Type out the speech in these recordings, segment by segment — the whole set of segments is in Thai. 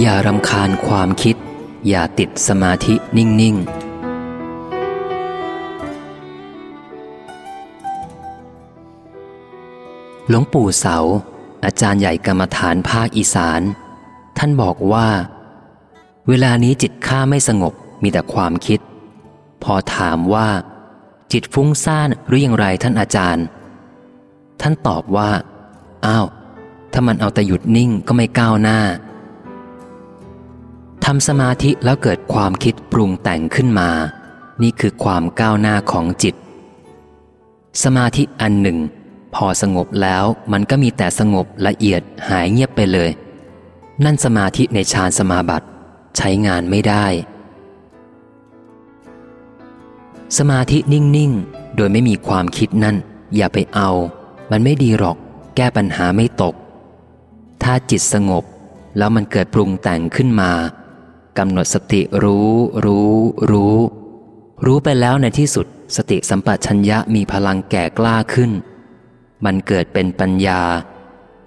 อย่ารำคาญความคิด อย่าติดสมาธินิ่ง ๆ หลวงปู่เสา อาจารย์ใหญ่กรรมฐานภาคอีสาน ท่านบอกว่า เวลานี้จิตข้าไม่สงบมีแต่ความคิด พอถามว่า จิตฟุ้งซ่านหรืออย่างไรท่านอาจารย์ ท่านตอบว่า อ้าว ถ้ามันเอาแต่หยุดนิ่งก็ไม่ก้าวหน้า ทำสมาธิแล้วเกิดความคิดปรุงแต่งขึ้นมา นี่คือความก้าวหน้าของจิต สมาธิอันหนึ่ง พอสงบแล้วมันก็มีแต่สงบละเอียดหายเงียบไปเลย นั่นสมาธิในฌานสมาบัติ ใช้งานไม่ได้ สมาธินิ่ง ๆ โดยไม่มีความคิดนั่น อย่าไปเอา มันไม่ดีหรอก แก้ปัญหาไม่ตก ถ้าจิตสงบแล้วมันเกิดปรุงแต่งขึ้นมา กำหนดสติรู้ รู้ รู้ รู้ไปแล้วในที่สุด สติสัมปชัญญะมีพลังแก่กล้าขึ้น มันเกิดเป็นปัญญา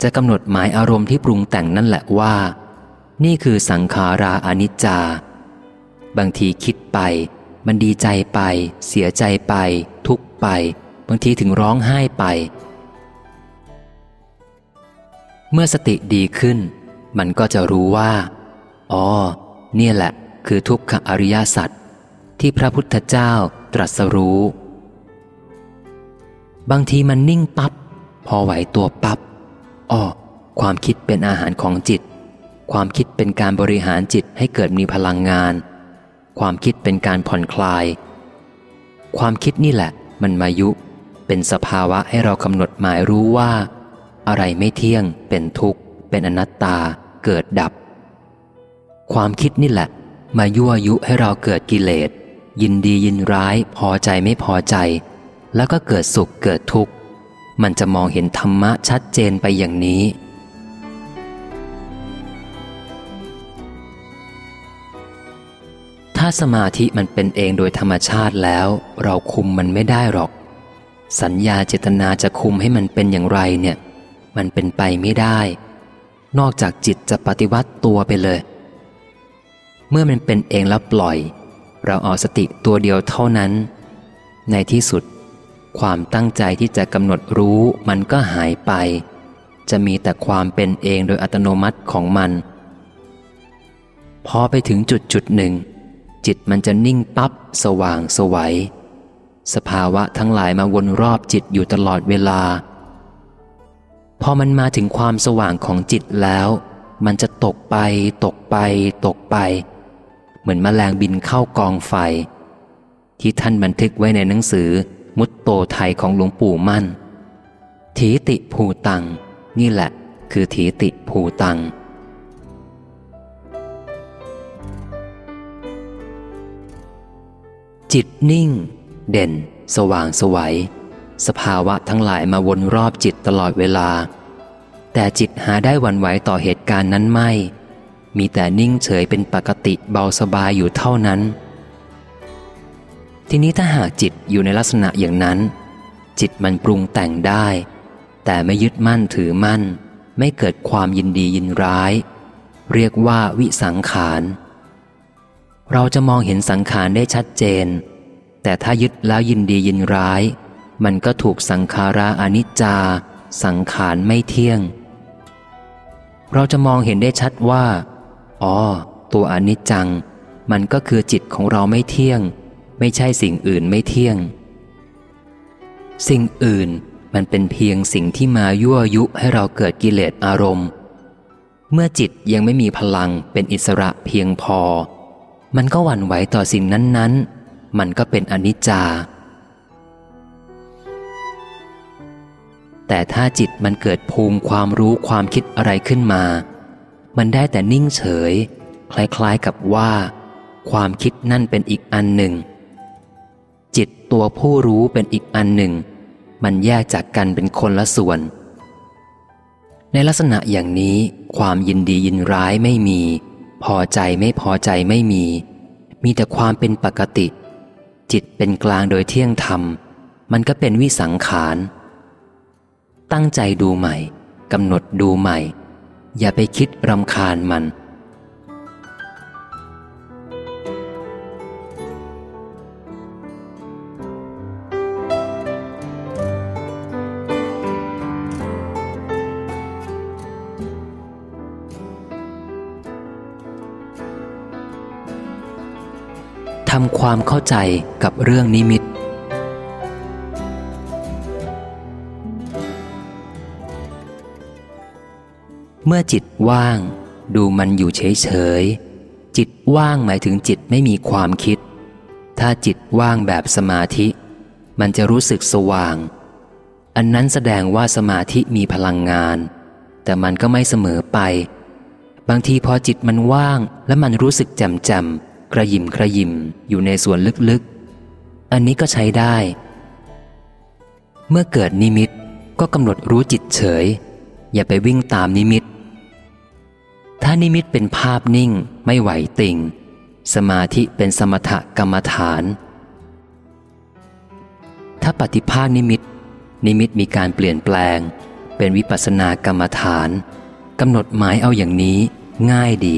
จะกำหนดหมายอารมณ์ที่ปรุงแต่งนั่นแหละว่า นี่คือสังขาราอนิจจา บางทีคิดไป มันดีใจไป เสียใจไป ทุกไป บางทีถึงร้องไห้ไป เมื่อสติดีขึ้น มันก็จะรู้ว่า อ๋อ เนี่ยแหละคือทุกขอริยสัจที่พระพุทธเจ้าตรัสรู้ บางทีมันนิ่งปับ๊บพอไหวตัวปับ๊บอ้อความคิดเป็นอาหารของจิต ความคิดเป็นการบริหารจิตให้เกิดมีพลังงาน ความคิดเป็นการผ่อนคลาย ความคิดนี่แหละ มันมายุ เป็นสภาวะให้เรากำหนดหมายรู้ว่า อะไรไม่เที่ยง เป็นทุกข์ เป็นอนัตตา เกิดดับ ความคิดนี่แหละ มายั่วยุให้เราเกิดกิเลส ยินดียินร้ายพอใจไม่พอใจ แล้วก็เกิดสุขเกิดทุกข์ มันจะมองเห็นธรรมะชัดเจนไปอย่างนี้ ถ้าสมาธิมันเป็นเองโดยธรรมชาติแล้ว เราคุมมันไม่ได้หรอก สัญญาเจตนาจะคุมให้มันเป็นอย่างไรเนี่ย มันเป็นไปไม่ได้ นอกจากจิตจะปฏิวัติตัวไปเลย เมื่อมันเป็นเองแล้วปล่อย เราเอาสติตัวเดียวเท่านั้น ในที่สุด ความตั้งใจที่จะกำหนดรู้มันก็หายไป จะมีแต่ความเป็นเองโดยอัตโนมัติของมัน พอไปถึงจุดจุดหนึ่ง จิตมันจะนิ่งปับ๊บสว่างสวัยสภาวะทั้งหลายมาวนรอบจิตอยู่ตลอดเวลา พอมันมาถึงความสว่างของจิตแล้ว มันจะตกไป ตกไป ตกไป เหมือนมแมลงบินเข้ากองไฟ ที่ท่านบันทึกไว้ในหนังสือ มุตโตไทยของหลวงปู่มั่นทีติภูตัง นี่แหละคือทีติภูตังจิตนิ่ง เด่น สว่างสวัย สภาวะทั้งหลายมาวนรอบจิตตลอดเวลา แต่จิตหาได้วันไหวต่อเหตุการณ์นั้นไม่ มีแต่นิ่งเฉยเป็นปกติเบาสบายอยู่เท่านั้น ทีนี้ถ้าหากจิตอยู่ในลักษณะอย่างนั้น จิตมันปรุงแต่งได้ แต่ไม่ยึดมั่นถือมั่น ไม่เกิดความยินดียินร้าย เรียกว่าวิสังขารเราจะมองเห็นสังขารได้ชัดเจน แต่ถ้ายึดแล้วยินดียินร้าย มันก็ถูกสังขาราอนิจจา สังขารไม่เที่ยง เราจะมองเห็นได้ชัดว่า อ๋อ ตัวอนิจจัง มันก็คือจิตของเราไม่เที่ยง ไม่ใช่สิ่งอื่นไม่เที่ยง สิ่งอื่นมันเป็นเพียงสิ่งที่มายั่วยุให้เราเกิดกิเลสอารมณ์ เมื่อจิตยังไม่มีพลังเป็นอิสระเพียงพอ มันก็หวั่นไหวต่อสิ่งนั้นๆ มันก็เป็นอนิจจา แต่ถ้าจิตมันเกิดภูมิความรู้ความคิดอะไรขึ้นมา มันได้แต่นิ่งเฉย คล้ายๆกับว่า ความคิดนั่นเป็นอีกอันหนึ่ง จิตตัวผู้รู้เป็นอีกอันหนึ่ง มันแยกจากกันเป็นคนละส่วน ในลักษณะอย่างนี้ ความยินดียินร้ายไม่มี พอใจไม่พอใจไม่มี มีแต่ความเป็นปกติ จิตเป็นกลางโดยเที่ยงธรรม มันก็เป็นวิสังขาร ตั้งใจดูใหม่กำหนดดูใหม่ อย่าไปคิดรำคาญมัน ทำความเข้าใจกับเรื่องนิมิต เมื่อจิตว่าง ดูมันอยู่เฉยๆ จิตว่างหมายถึงจิตไม่มีความคิด ถ้าจิตว่างแบบสมาธิ มันจะรู้สึกสว่าง อันนั้นแสดงว่าสมาธิมีพลังงาน แต่มันก็ไม่เสมอไป บางทีพอจิตมันว่างและมันรู้สึกแจ่มแจ่มกระยิมกระยิมอยู่ในส่วนลึกๆ อันนี้ก็ใช้ได้ เมื่อเกิดนิมิตก็กำหนดรู้จิตเฉย อย่าไปวิ่งตามนิมิต ถ้านิมิตเป็นภาพนิ่งไม่ไหวติ่ง สมาธิเป็นสมถกรรมฐาน ถ้าปฏิภาคนิมิต นิมิตมีการเปลี่ยนแปลง เป็นวิปัสสนากรรมฐานกำหนดหมายเอาอย่างนี้ง่ายดี